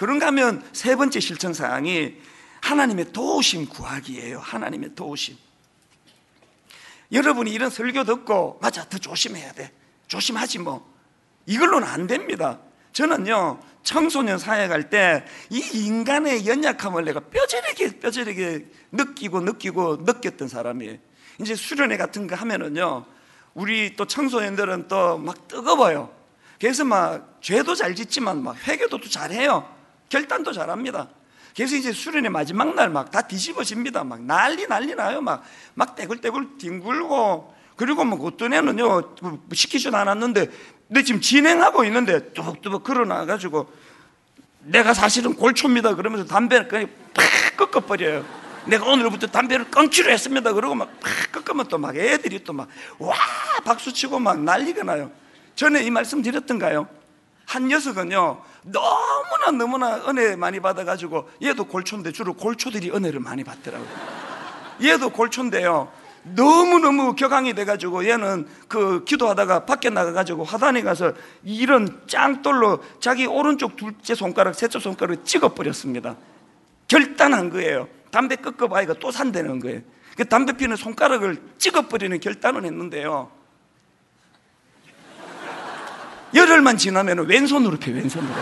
그런가 하면 세 번째 실천 사항이 하나님의 도우심 구하기예요. 하나님의 도우심. 여러분이 이런 설교 듣고 맞아 더 조심해야 돼. 조심하지 뭐. 이걸로는 안 됩니다. 저는요 청소년 사회 갈 때 이 인간의 연약함을 내가 뼈저리게 뼈저리게 느끼고 느끼고 느꼈던 사람이에요. 이제 수련회 같은 거 하면은요 우리 또 청소년들은 또 막 뜨거워요. 그래서 막 죄도 잘 짓지만 막 회개도 잘해요. 결단도 잘합니다. 그래서 이제 수련의 마지막 날 막 다 뒤집어집니다. 막 난리 난리 나요. 막, 막 떼굴떼굴 뒹굴고 그리고 뭐 어떤 애는요 뭐 시키지도 않았는데 근데 지금 진행하고 있는데 뚜벅뚜벅 걸어나가지고 내가 사실은 골초입니다 그러면서 담배를 그냥 팍 꺾어버려요 내가 오늘부터 담배를 끊기로 했습니다 그러고 막 팍 꺾으면 또 막 애들이 또 막 와 박수치고 막 난리가 나요 전에 이 말씀 드렸던가요? 한 녀석은요 너무나 너무나 은혜 많이 받아가지고 얘도 골초인데 주로 골초들이 은혜를 많이 받더라고요. 얘도 골초인데요 너무너무 격앙이 돼가지고 얘는 그 기도하다가 밖에 나가가지고 화단에 가서 이런 짱돌로 자기 오른쪽 둘째 손가락 셋째 손가락을 찍어버렸습니다. 결단한 거예요. 담배 꺾어봐 이거 또 산다는 거예요. 그 담배 피는 손가락을 찍어버리는 결단을 했는데요 열흘만 지나면 왼손으로 펴 왼손으로.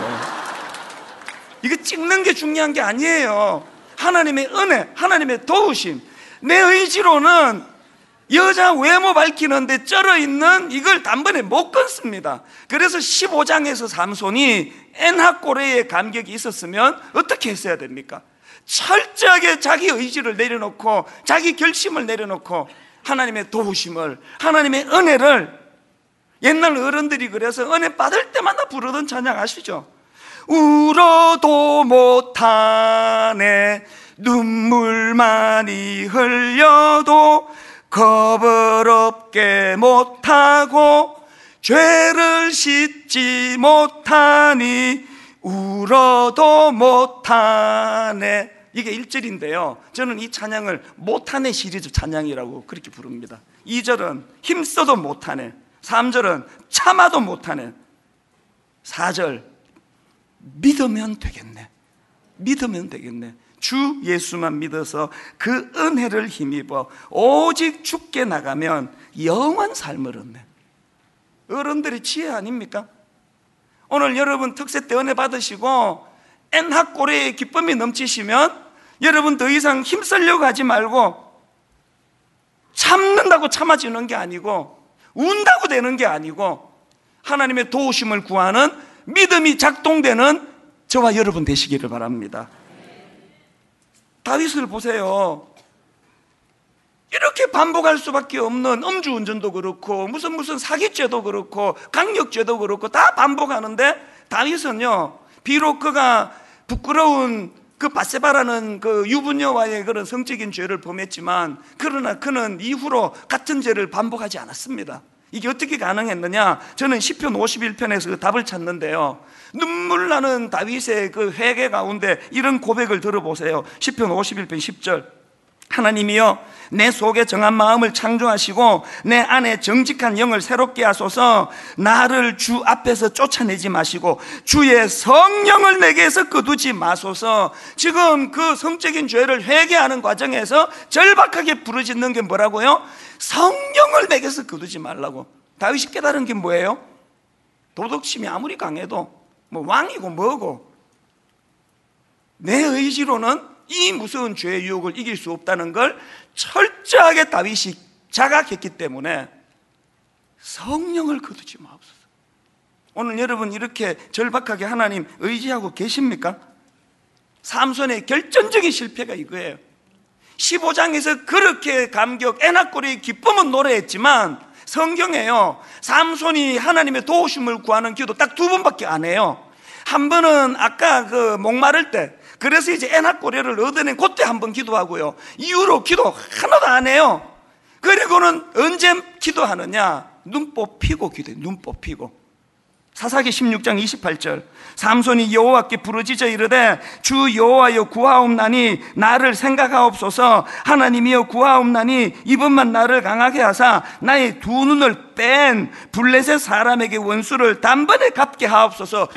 이거 찍는 게 중요한 게 아니에요. 하나님의 은혜 하나님의 도우심. 내 의지로는 여자 외모 밝히는데 쩔어 있는 이걸 단번에 못 끊습니다. 그래서 15장에서 삼손이 엔하꼬레의 감격이 있었으면 어떻게 했어야 됩니까? 철저하게 자기 의지를 내려놓고 자기 결심을 내려놓고 하나님의 도우심을 하나님의 은혜를 옛날 어른들이 그래서 은혜 받을 때마다 부르던 찬양 아시죠? 울어도 못하네. 눈물 많이 흘려도 겁을 없게 못하고 죄를 씻지 못하니 울어도 못하네. 이게 1절인데요. 저는 이 찬양을 못하네 시리즈 찬양이라고 그렇게 부릅니다. 2절은 힘써도 못하네 3절은 참아도 못하네 4절 믿으면 되겠네. 믿으면 되겠네. 주 예수만 믿어서 그 은혜를 힘입어 오직 죽게 나가면 영원 삶을 얻네. 어른들의 지혜 아닙니까? 오늘 여러분 특세 때 은혜 받으시고 엔학 고래의 기쁨이 넘치시면 여러분 더 이상 힘쓰려고 하지 말고 참는다고 참아지는 게 아니고 운다고 되는 게 아니고 하나님의 도우심을 구하는 믿음이 작동되는 저와 여러분 되시기를 바랍니다. 다윗을 보세요. 이렇게 반복할 수밖에 없는 음주운전도 그렇고 무슨 무슨 사기죄도 그렇고 강력죄도 그렇고 다 반복하는데 다윗은요 비록 그가 부끄러운 그 바세바라는 그 유부녀와의 그런 성적인 죄를 범했지만 그러나 그는 이후로 같은 죄를 반복하지 않았습니다. 이게 어떻게 가능했느냐? 저는 10편 51편에서 그 답을 찾는데요. 눈물 나는 다윗의 그 회개 가운데 이런 고백을 들어보세요. 10편 51편 10절. 하나님이여 내 속에 정한 마음을 창조하시고 내 안에 정직한 영을 새롭게 하소서 나를 주 앞에서 쫓아내지 마시고 주의 성령을 내게서 거두지 마소서 지금 그 성적인 죄를 회개하는 과정에서 절박하게 부르짖는 게 뭐라고요? 성령을 내게서 거두지 말라고 다윗이 깨달은 게 뭐예요? 도덕심이 아무리 강해도 뭐 왕이고 뭐고 내 의지로는 이 무서운 죄의 유혹을 이길 수 없다는 걸 철저하게 다윗이 자각했기 때문에 성령을 거두지 마옵소서. 오늘 여러분 이렇게 절박하게 하나님 의지하고 계십니까? 삼손의 결정적인 실패가 이거예요. 15장에서 그렇게 감격, 애낙거리 기쁨은 노래했지만 성경에요. 삼손이 하나님의 도우심을 구하는 기도 딱 두 번밖에 안 해요. 한 번은 아까 그 목마를 때 그래서 이제 애낙고래를 얻어낸 그때 한번 기도하고요. 이후로 기도 하나도 안 해요. 그리고는 언제 기도하느냐? 눈 뽑히고 기도해. 눈 뽑히고. 사사기 16장 28절 삼손이 여호와께 부르짖어 이르되 주 여호와여 구하옵나니 나를 생각하옵소서 하나님이여 구하옵나니 이번만 나를 강하게 하사 나의 두 눈을 뺀 블레셋 사람에게 원수를 단번에 갚게 하옵소서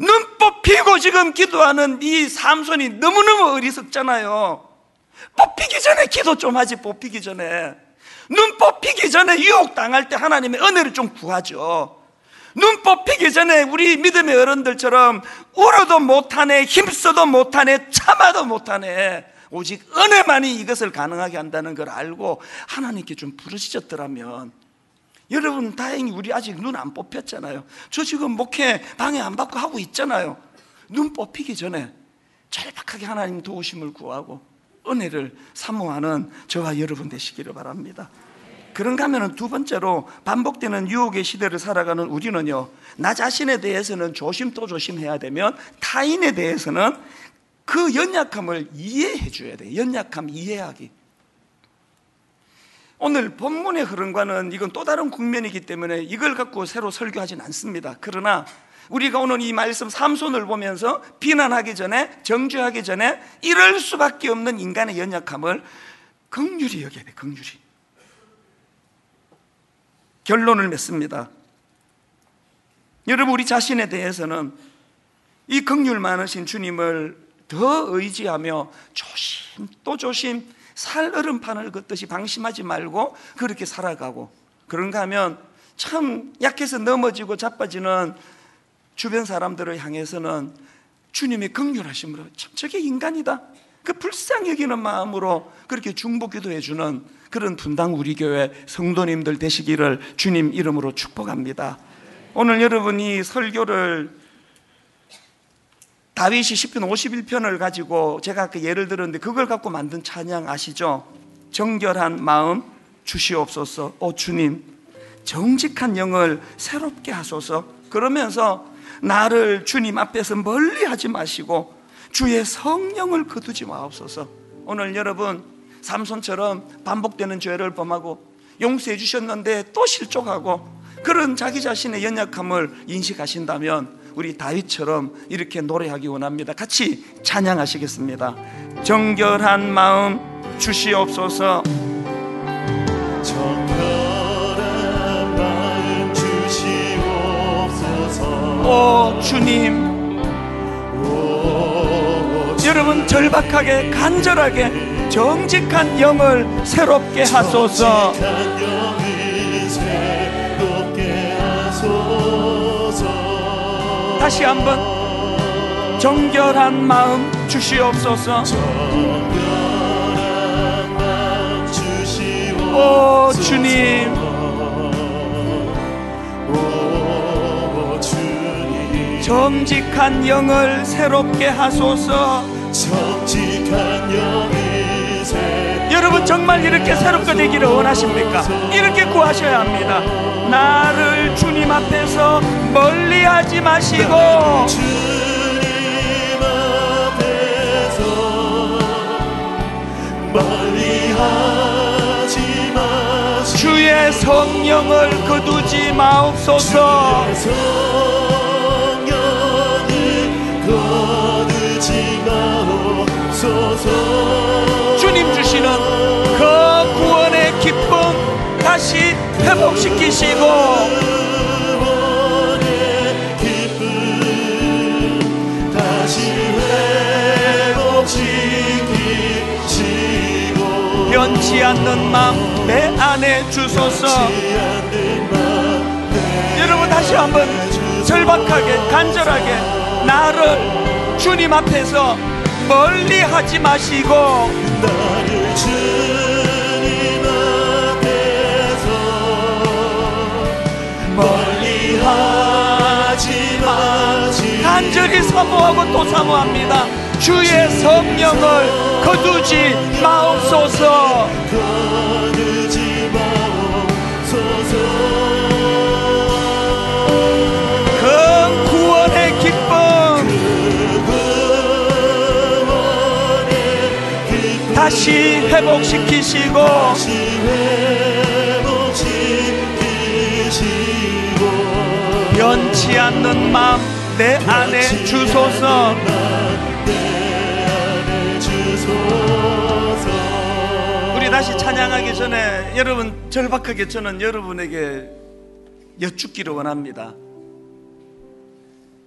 눈 뽑히고 지금 기도하는 이 삼손이 너무너무 어리석잖아요. 뽑히기 전에 기도 좀 하지 뽑히기 전에. 눈 뽑히기 전에 유혹 당할 때 하나님의 은혜를 좀 구하죠. 눈 뽑히기 전에 우리 믿음의 어른들처럼 울어도 못하네, 힘써도 못하네, 참아도 못하네. 오직 은혜만이 이것을 가능하게 한다는 걸 알고 하나님께 좀 부르짖었더라면 여러분 다행히 우리 아직 눈 안 뽑혔잖아요. 저 지금 목회 방해 안 받고 하고 있잖아요. 눈 뽑히기 전에 절박하게 하나님 도우심을 구하고 은혜를 사모하는 저와 여러분 되시기를 바랍니다. 그런가 하면 두 번째로 반복되는 유혹의 시대를 살아가는 우리는요, 나 자신에 대해서는 조심 또 조심해야 되면 타인에 대해서는 그 연약함을 이해해 줘야 돼. 연약함 이해하기. 오늘 본문의 흐름과는 이건 또 다른 국면이기 때문에 이걸 갖고 새로 설교하진 않습니다. 그러나 우리가 오늘 이 말씀 삼손을 보면서 비난하기 전에 정죄하기 전에 이럴 수밖에 없는 인간의 연약함을 긍휼히 여겨야 돼. 긍휼히. 결론을 맺습니다. 여러분 우리 자신에 대해서는 이 긍휼 많으신 주님을 더 의지하며 조심 또 조심 살 얼음판을 걷듯이 방심하지 말고 그렇게 살아가고 그런가 하면 참 약해서 넘어지고 자빠지는 주변 사람들을 향해서는 주님의 긍휼하심으로 참 저게 인간이다 그 불쌍히 여기는 마음으로 그렇게 중보 기도해 주는 그런 분당 우리 교회 성도님들 되시기를 주님 이름으로 축복합니다. 오늘 여러분이 설교를 다윗이 10편 51편을 가지고 제가 그 예를 들었는데 그걸 갖고 만든 찬양 아시죠? 정결한 마음 주시옵소서. 오 주님, 정직한 영을 새롭게 하소서. 그러면서 나를 주님 앞에서 멀리 하지 마시고 주의 성령을 거두지 마옵소서. 오늘 여러분 삼손처럼 반복되는 죄를 범하고 용서해 주셨는데 또 실족하고 그런 자기 자신의 연약함을 인식하신다면 우리 다윗처럼 이렇게 노래하기 원합니다. 같이 찬양하시겠습니다. 정결한 마음 주시옵소서. 정결한 마음 주시옵소서 오 주님 여러분 절박하게 간절하게 정직한 영을 새롭게 하소서. 다시 한번 정결한 마음 주시옵소서. 오 주님. 정직한 영을 새롭게 하소서. 정직한 영을 여러분 정말 이렇게 새롭게 되기를 원하십니까? 이렇게 구하셔야 합니다. 나를 주님 앞에서 멀리 하지 마시고 주님 앞에서 멀리 하지 마시고 주의 성령을 거두지 마옵소서. 회복시키시고 변치 않는 마음 내 안에 주소서. 여러분 다시 한번 절박하게 간절하게 나를 주님 앞에서 멀리 하지 마시고 나를 주 간절히 사모하고 또 사모합니다. 주의 성령을 거두지 마옵소서. 그 구원의 기쁨. 다시 회복시키시고. 다시 회복시키시고. 변치 않는 마음 내 안에 주소서. 우리 다시 찬양하기 전에 여러분 절박하게 저는 여러분에게 여쭙기를 원합니다.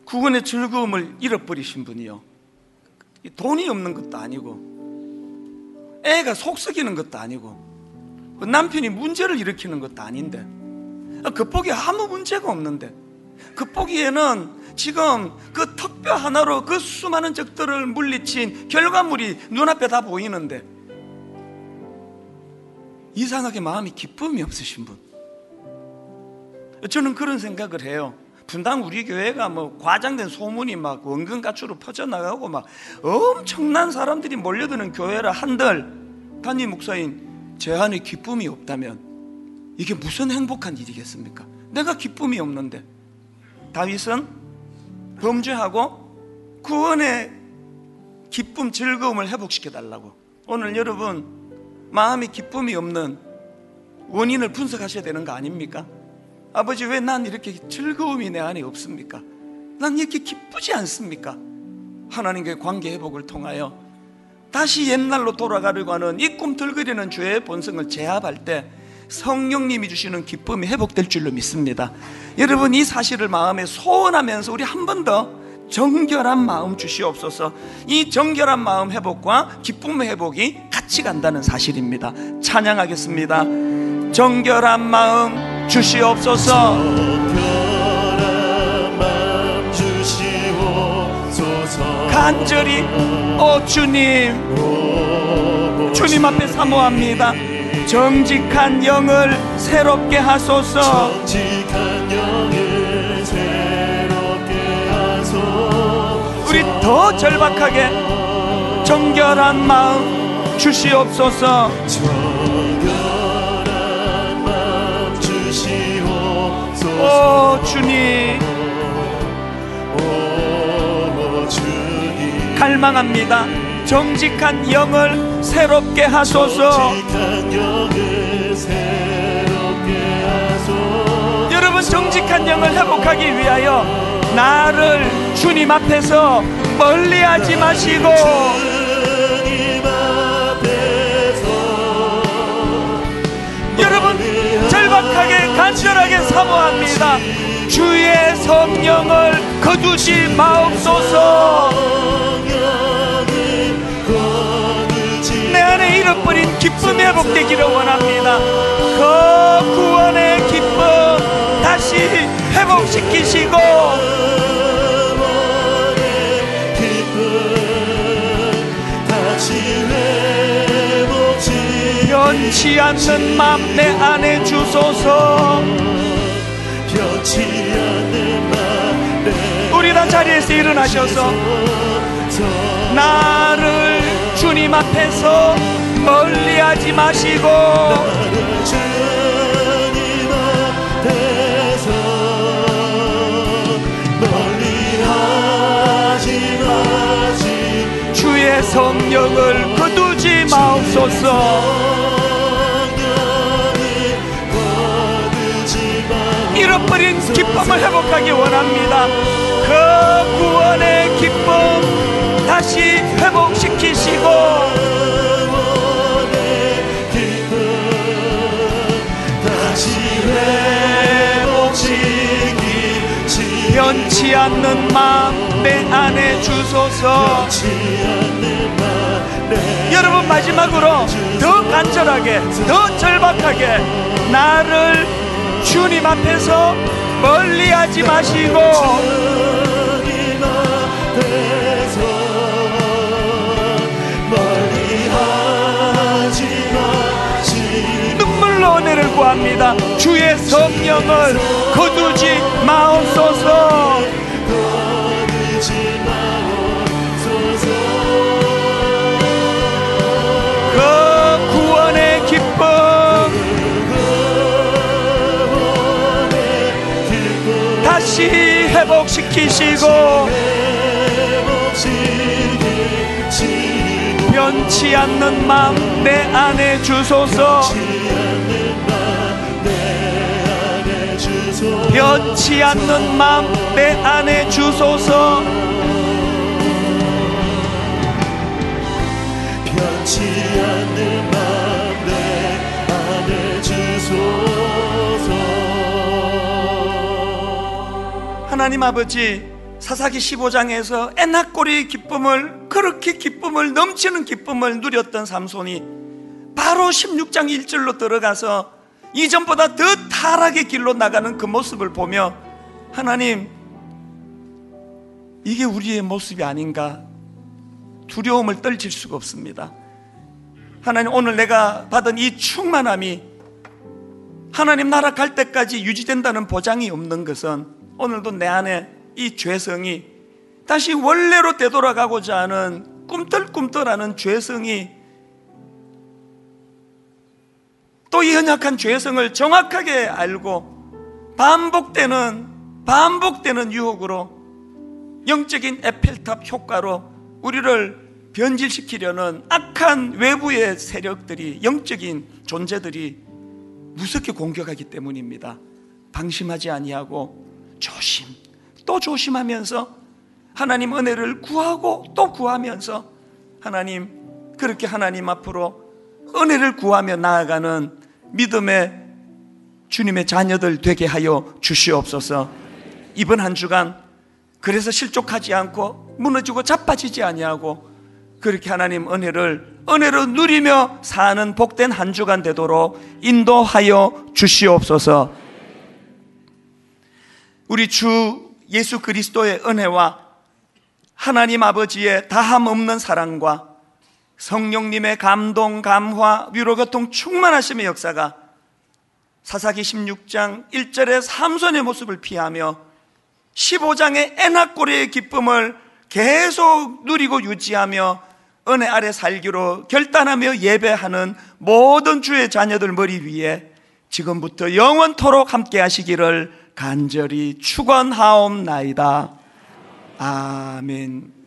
구원의 즐거움을 잃어버리신 분이요. 돈이 없는 것도 아니고 애가 속썩이는 것도 아니고 남편이 문제를 일으키는 것도 아닌데 겉보기에 아무 문제가 없는데 겉보기에는 지금 그 턱뼈 하나로 그 수많은 적들을 물리친 결과물이 눈앞에 다 보이는데 이상하게 마음이 기쁨이 없으신 분. 저는 그런 생각을 해요. 분당 우리 교회가 뭐 과장된 소문이 막 원근가추로 퍼져나가고 막 엄청난 사람들이 몰려드는 교회라 한들 담임 목사인 제 안에 기쁨이 없다면 이게 무슨 행복한 일이겠습니까? 내가 기쁨이 없는데 다윗은 범죄하고 구원의 기쁨 즐거움을 회복시켜 달라고 오늘 여러분 마음이 기쁨이 없는 원인을 분석하셔야 되는 거 아닙니까? 아버지 왜 난 이렇게 즐거움이 내 안에 없습니까? 난 이렇게 기쁘지 않습니까? 하나님과의 관계 회복을 통하여 다시 옛날로 돌아가려고 하는 이 꿈틀거리는 죄의 본성을 제압할 때 성령님이 주시는 기쁨이 회복될 줄로 믿습니다. 여러분 이 사실을 마음에 소원하면서 우리 한 번 더 정결한 마음 주시옵소서. 이 정결한 마음 회복과 기쁨의 회복이 같이 간다는 사실입니다. 찬양하겠습니다. 정결한 마음 주시옵소서. 간절히 오 주님 주님 앞에 사모합니다. 정직한 영을 새롭게 하소서. 정직한 영을 새롭게 하소서 우리 더 절박하게 정결한 마음 주시옵소서. 정결한 맘 주시옵소서 오 주님 갈망합니다. 정직한 영을 새롭게 하소서. 여러분 정직한 영을 회복하기 위하여 나를 주님 앞에서 멀리하지 마시고 여러분 절박하게 간절하게 사모합니다. 주의 성령을 거두지 마옵소서. 잃어버린 기쁨이 회복되기를 원합니다. 그 구원의 기쁨 다시 회복시키시고 변치 않는 맘 내 안에 주소서. 우리 다 자리에서 일어나셔서 나를 주님 앞에서 멀리하지 마시고 주의 성령을 거두지 마옵소서. 잃어버린 기쁨을 회복하기 원합니다. 그 구원의 기쁨 다시 회복시키시고 변치 않는 마음 내 안에 주소서. 여러분 마지막으로 더 간절하게 더 절박하게 나를 주님 앞에서 멀리하지 마시고 눈물로 은혜를 구합니다. 주의 성령을 거두지 마옵소서. 그 구원의 기쁨 다시 회복시키시고 변치 않는 마음 내 안에 주소서 변치 않는 마음 내 안에 주소서. 변치 않는 맘내 안에 주소서. 하나님 아버지 사사기 15장에서 애낙고리의 기쁨을 그렇게 기쁨을 넘치는 기쁨을 누렸던 삼손이 바로 16장 1절로 들어가서 이전보다 더 타락의 길로 나가는 그 모습을 보며 하나님 이게 우리의 모습이 아닌가 두려움을 떨칠 수가 없습니다. 하나님 오늘 내가 받은 이 충만함이 하나님 나라 갈 때까지 유지된다는 보장이 없는 것은 오늘도 내 안에 이 죄성이 다시 원래로 되돌아가고자 하는 꿈틀꿈틀하는 죄성이 또 이 연약한 죄성을 정확하게 알고 반복되는 반복되는 유혹으로 영적인 에펠탑 효과로 우리를 변질시키려는 악한 외부의 세력들이 영적인 존재들이 무섭게 공격하기 때문입니다. 방심하지 아니하고 조심 또 조심하면서 하나님 은혜를 구하고 또 구하면서 하나님 그렇게 하나님 앞으로 은혜를 구하며 나아가는 믿음의 주님의 자녀들 되게 하여 주시옵소서. 이번 한 주간 그래서 실족하지 않고 무너지고 자빠지지 아니하고 그렇게 하나님 은혜를 은혜로 누리며 사는 복된 한 주간 되도록 인도하여 주시옵소서. 우리 주 예수 그리스도의 은혜와 하나님 아버지의 다함 없는 사랑과 성령님의 감동, 감화, 위로, 교통 충만하심의 역사가 사사기 16장 1절의 삼손의 모습을 피하며 15장의 애낙고리의 기쁨을 계속 누리고 유지하며 은혜 아래 살기로 결단하며 예배하는 모든 주의 자녀들 머리 위에 지금부터 영원토록 함께 하시기를 간절히 축원하옵나이다. 아멘.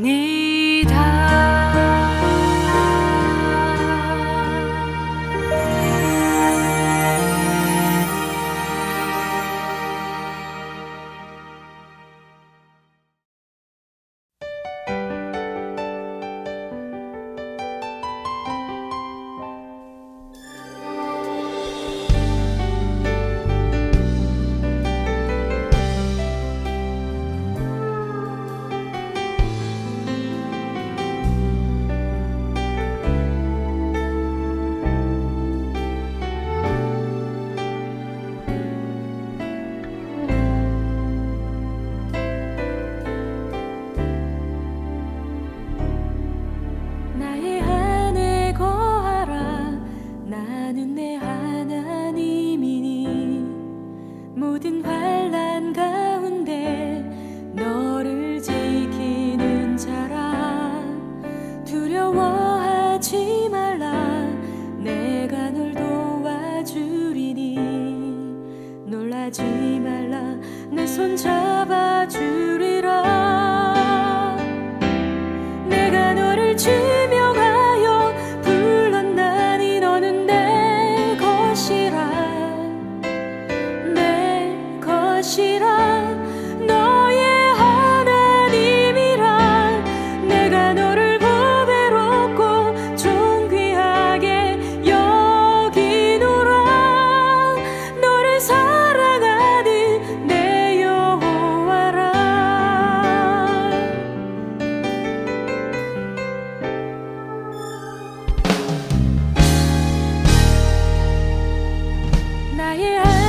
你。yeah.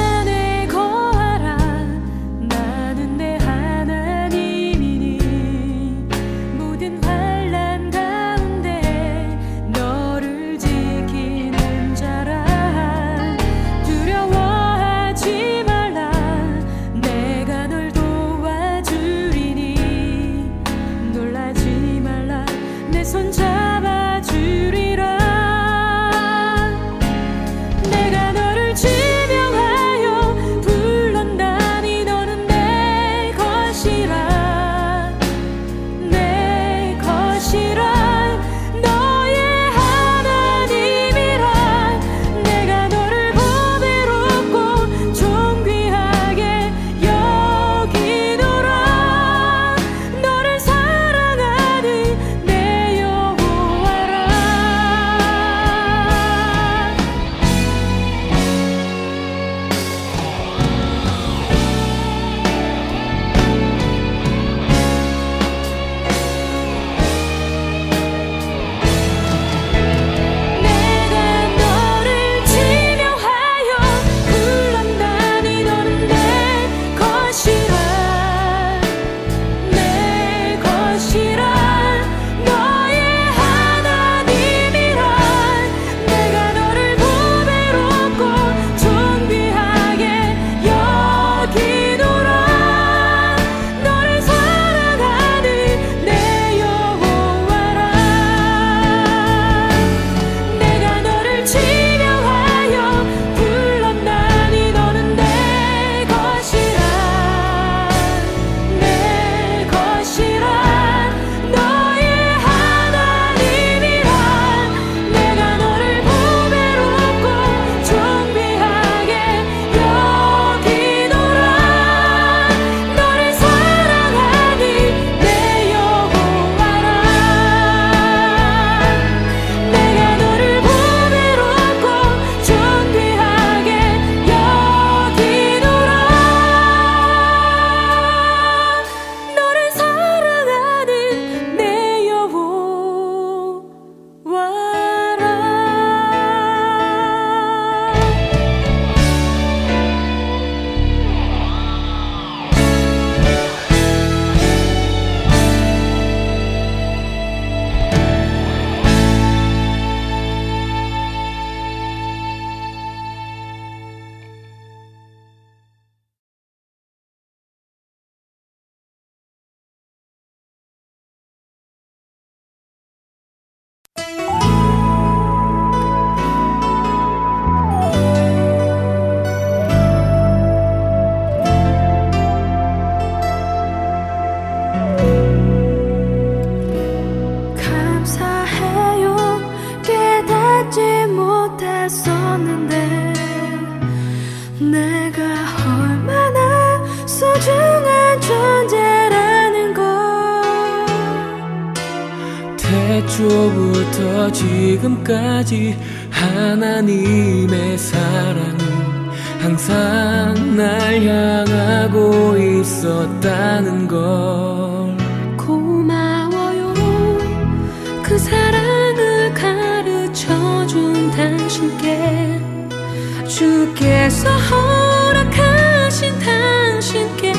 주께서 허락하신 당신께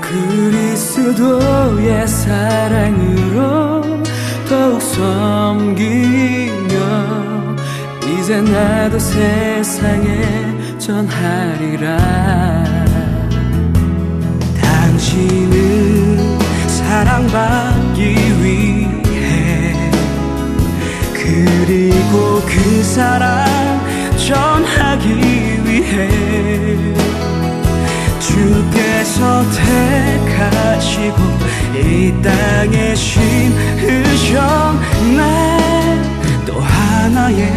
그리스도의 사랑으로 더욱 섬기며 이제 나도 세상에 전하리라. 당신은 사랑받기 위해 그리고 그 사랑 전하기 위해 주께서 택하시고 이 땅에 심으셨네 또 하나의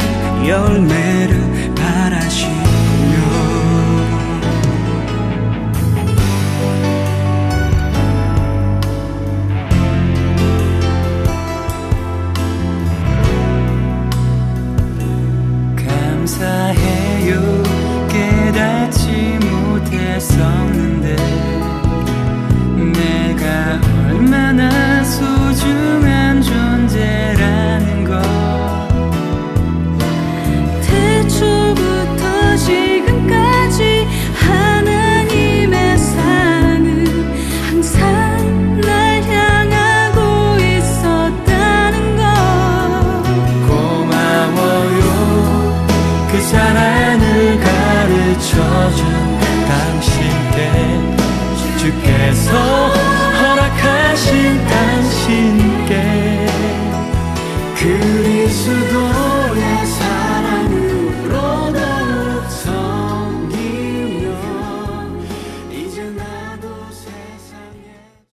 열매를 못